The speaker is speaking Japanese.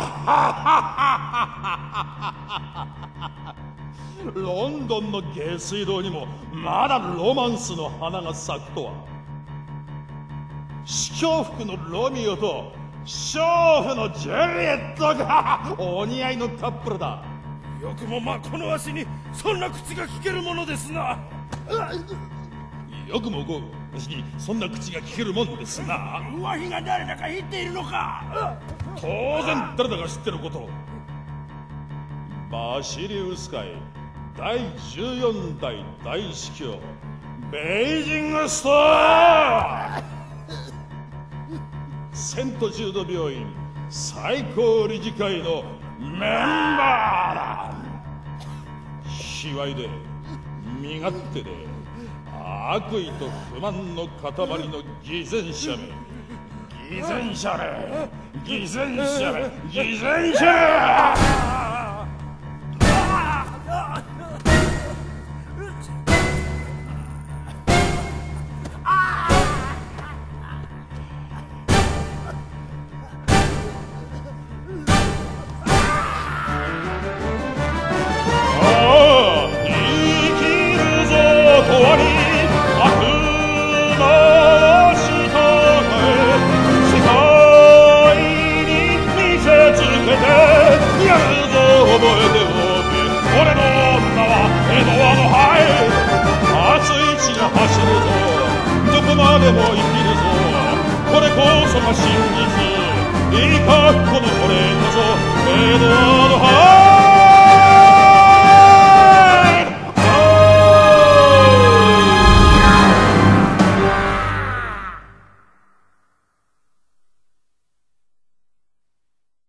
ロンドンの下水道にもまだロマンスの花が咲くとは。司教服のロミオと娼婦のジュリエットが お似合いのカップルだ。よくもまあこのわしにそんな口が聞けるものですな。よくもこうわしにそん。な口が聞けるもんですなわしが誰だか言っているのか？当然誰だか知ってることバシリウス会第14代大司教。ベイジングストーセントジュード病院。最高理事会のメンバーだ。卑猥で身勝手で悪意と不満の塊の偽善者め。偽善者め。偽善者め。偽善者め。も生きるぞ。これこそが真実。いいかこのれの